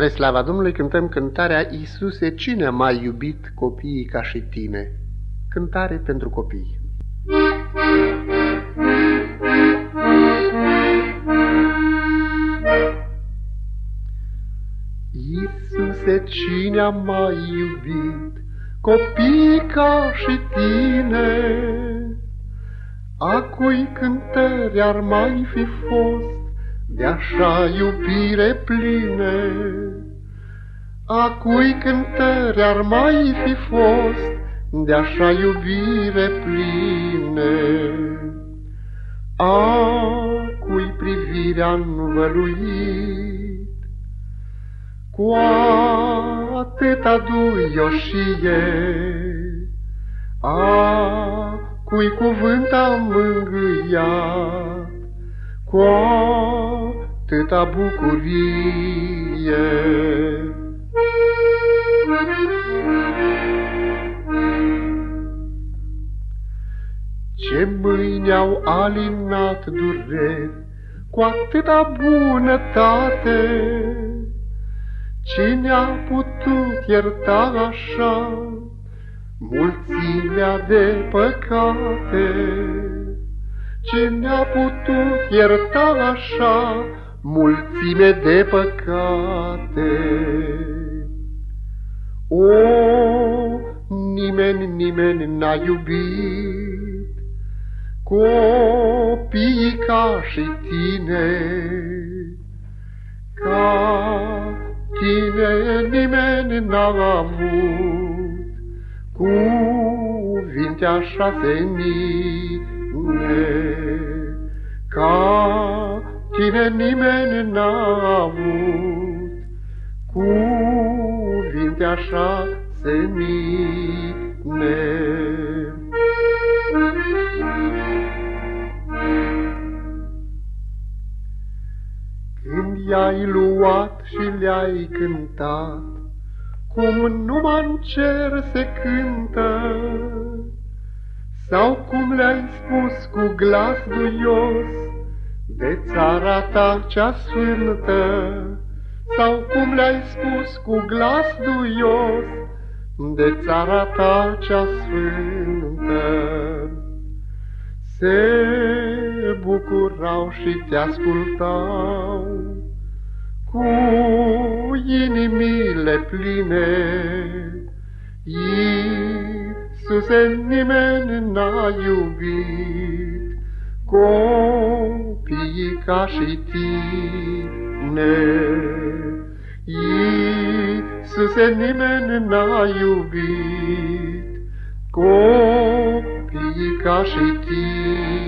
Spre slava Domnului cântăm cântarea Iisuse, cine a mai iubit copiii ca și tine? Cântare pentru copii. Iisuse, cine a mai iubit copiii ca și tine? A cui cântări ar mai fi fost de așa iubire pline, a cui cântări ar mai fi fost de așa iubire pline, a cui privirea învăluit cu atâta duioșie, a cui cuvânt am mângâiat, cu atâta bucurie. Ce mâini au alinat dureri cu atâta bunătate, Cine a putut ierta așa mulțimea de păcate? Cine a putut ierta așa mulțime de păcate? O, nimeni, nimeni n-a iubit copiii ca și tine, ca tine nimeni n-a avut cuvinte așa senii ca tine nimeni n-a avut cuvinte așa semine. Când i-ai luat și le-ai cântat, cum numai în cer se cântă, sau cum le-ai spus cu glas duios de țara ta cea sfântă, Sau cum le-ai spus cu glas duios de țara ta cea sfântă. Se bucurau și te ascultau cu inimile pline, Iisuse, nimeni n-a iubit copiii ca și tine. Iisuse, nimeni n-a iubit copiii ca și tine.